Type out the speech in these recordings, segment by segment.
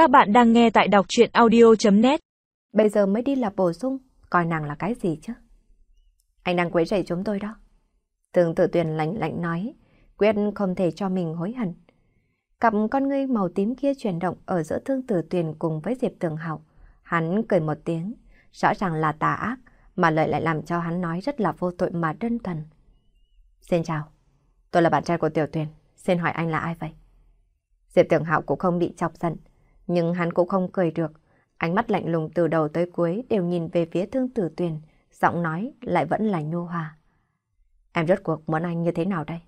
Các bạn đang nghe tại đọc chuyện audio.net Bây giờ mới đi là bổ sung, coi nàng là cái gì chứ? Anh đang quấy rầy chúng tôi đó. Tường tự tuyển lạnh lạnh nói, quyết không thể cho mình hối hận. Cặp con ngươi màu tím kia chuyển động ở giữa thương tử tuyền cùng với Diệp Tường Hạo. Hắn cười một tiếng, rõ ràng là tà ác, mà lợi lại làm cho hắn nói rất là vô tội mà đơn thuần. Xin chào, tôi là bạn trai của Tiểu Tuyền, xin hỏi anh là ai vậy? Diệp Tường Hạo cũng không bị chọc giận, nhưng hắn cũng không cười được. Ánh mắt lạnh lùng từ đầu tới cuối đều nhìn về phía thương tử tuyền, giọng nói lại vẫn là nhu hòa. Em rốt cuộc muốn anh như thế nào đây?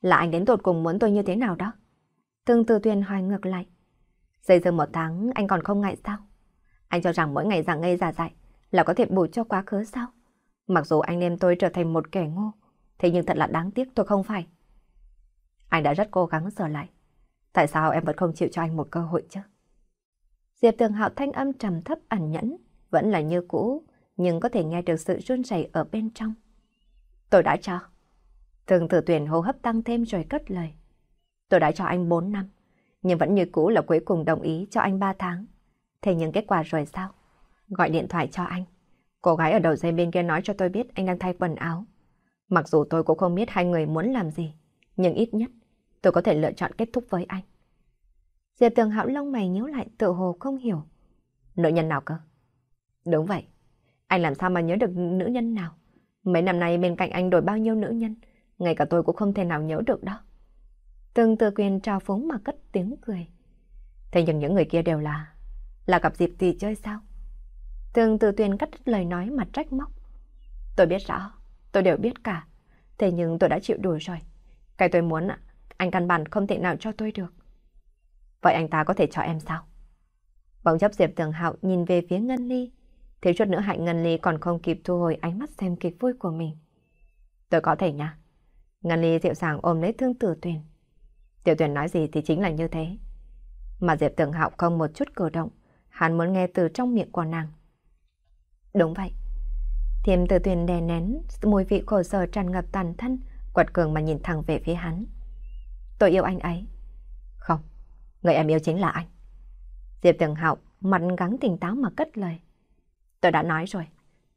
Là anh đến tột cùng muốn tôi như thế nào đó? Thương tử tuyền hỏi ngược lại. Dây dưa một tháng anh còn không ngại sao? Anh cho rằng mỗi ngày dạng ngây giả dại là có thể bù cho quá khứ sao? Mặc dù anh đem tôi trở thành một kẻ ngô, thế nhưng thật là đáng tiếc tôi không phải. Anh đã rất cố gắng sửa lại. Tại sao em vẫn không chịu cho anh một cơ hội chứ? Diệp Tường Hạo thanh âm trầm thấp ẩn nhẫn, vẫn là như cũ, nhưng có thể nghe được sự run rẩy ở bên trong. Tôi đã cho. Thường tử tuyển hô hấp tăng thêm rồi cất lời. Tôi đã cho anh 4 năm, nhưng vẫn như cũ là cuối cùng đồng ý cho anh 3 tháng. Thế nhưng kết quả rồi sao? Gọi điện thoại cho anh. Cô gái ở đầu dây bên kia nói cho tôi biết anh đang thay quần áo. Mặc dù tôi cũng không biết hai người muốn làm gì, nhưng ít nhất tôi có thể lựa chọn kết thúc với anh. Diệp Tường Hạo lông mày nhíu lại tự hồ không hiểu. Nữ nhân nào cơ? Đúng vậy. Anh làm sao mà nhớ được nữ nhân nào? Mấy năm nay bên cạnh anh đổi bao nhiêu nữ nhân, ngay cả tôi cũng không thể nào nhớ được đó. Từng tự quyền trao phúng mà cất tiếng cười. Thế nhưng những người kia đều là... Là gặp dịp gì chơi sao? Từng tự tuyền cắt lời nói mà trách móc. Tôi biết rõ, tôi đều biết cả. Thế nhưng tôi đã chịu đùa rồi. Cái tôi muốn anh căn bản không thể nào cho tôi được. Vậy anh ta có thể cho em sao? Bỗng chấp Diệp Tường Hạo nhìn về phía Ngân Ly. Thiếu chút nữa hạnh Ngân Ly còn không kịp thu hồi ánh mắt xem kịch vui của mình. Tôi có thể nha. Ngân Ly dịu dàng ôm lấy thương tử Tuyền. Tiểu Tuyền nói gì thì chính là như thế. Mà Diệp Tường Hạo không một chút cử động. Hắn muốn nghe từ trong miệng của nàng. Đúng vậy. Thiêm tử Tuyền đè nén, mùi vị khổ sở tràn ngập tàn thân, quật cường mà nhìn thẳng về phía hắn. Tôi yêu anh ấy. Không, người em yêu chính là anh. Diệp Tường Hạo mặt gắng tỉnh táo mà cất lời. Tôi đã nói rồi,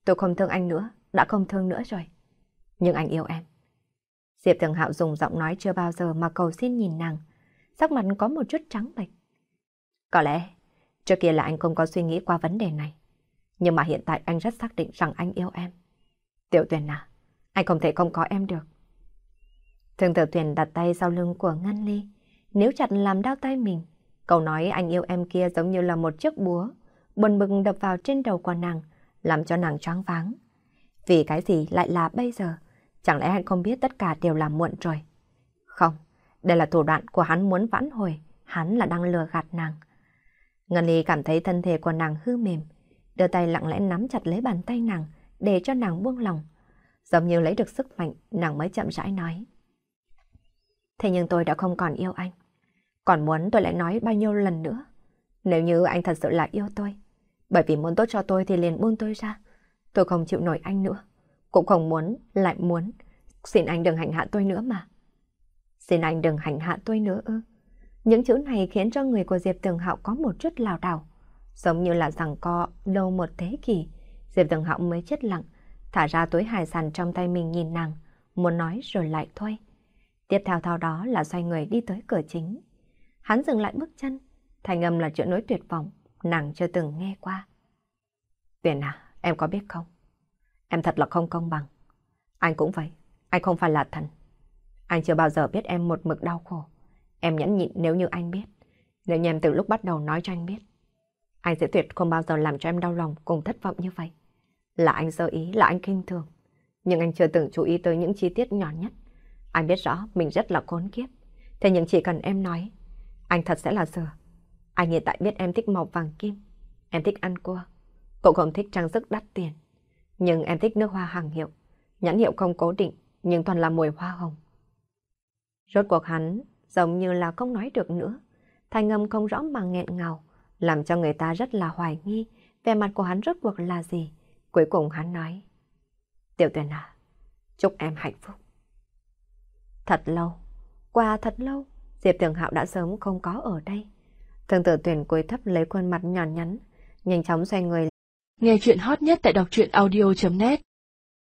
tôi không thương anh nữa, đã không thương nữa rồi. Nhưng anh yêu em. Diệp Tường Hạo dùng giọng nói chưa bao giờ mà cầu xin nhìn nàng, sắc mặt có một chút trắng bệch. Có lẽ, trước kia là anh không có suy nghĩ qua vấn đề này. Nhưng mà hiện tại anh rất xác định rằng anh yêu em. Tiểu Tuyền à, anh không thể không có em được. Thường tử tuyển đặt tay sau lưng của Ngân Ly, nếu chặt làm đau tay mình. Câu nói anh yêu em kia giống như là một chiếc búa, bần bực đập vào trên đầu của nàng, làm cho nàng choáng váng. Vì cái gì lại là bây giờ? Chẳng lẽ anh không biết tất cả đều là muộn rồi? Không, đây là thủ đoạn của hắn muốn vãn hồi, hắn là đang lừa gạt nàng. Ngân Ly cảm thấy thân thể của nàng hư mềm, đưa tay lặng lẽ nắm chặt lấy bàn tay nàng để cho nàng buông lòng. Giống như lấy được sức mạnh, nàng mới chậm rãi nói. Thế nhưng tôi đã không còn yêu anh. Còn muốn tôi lại nói bao nhiêu lần nữa. Nếu như anh thật sự là yêu tôi, bởi vì muốn tốt cho tôi thì liền buông tôi ra. Tôi không chịu nổi anh nữa. Cũng không muốn, lại muốn. Xin anh đừng hành hạ tôi nữa mà. Xin anh đừng hành hạ tôi nữa ư. Những chữ này khiến cho người của Diệp Tường Hạo có một chút lào đảo. Giống như là rằng co lâu một thế kỷ. Diệp Tường Hạo mới chết lặng, thả ra túi hải sản trong tay mình nhìn nàng, muốn nói rồi lại thôi. Tiếp theo thao đó là xoay người đi tới cửa chính. Hắn dừng lại bước chân, thành âm là chuyện nối tuyệt vọng, nàng chưa từng nghe qua. Tuyền à, em có biết không? Em thật là không công bằng. Anh cũng vậy, anh không phải là thần. Anh chưa bao giờ biết em một mực đau khổ. Em nhẫn nhịn nếu như anh biết. Nếu như em từ lúc bắt đầu nói cho anh biết. Anh sẽ tuyệt không bao giờ làm cho em đau lòng cùng thất vọng như vậy. Là anh sơ ý, là anh kinh thường. Nhưng anh chưa từng chú ý tới những chi tiết nhỏ nhất. Anh biết rõ mình rất là khốn kiếp. Thế nhưng chỉ cần em nói, anh thật sẽ là sửa. Anh hiện tại biết em thích màu vàng kim. Em thích ăn cua. Cậu không thích trang sức đắt tiền. Nhưng em thích nước hoa hàng hiệu. Nhãn hiệu không cố định, nhưng toàn là mùi hoa hồng. Rốt cuộc hắn giống như là không nói được nữa. Thành âm không rõ mà nghẹn ngào, làm cho người ta rất là hoài nghi về mặt của hắn rốt cuộc là gì. Cuối cùng hắn nói, Tiểu tuyển à, chúc em hạnh phúc. Thật lâu, qua thật lâu, Diệp Tường Hạo đã sớm không có ở đây. Thường tử tuyển cúi thấp lấy khuôn mặt nhỏ nhắn, nhanh chóng xoay người. Nghe chuyện hot nhất tại đọc truyện audio.net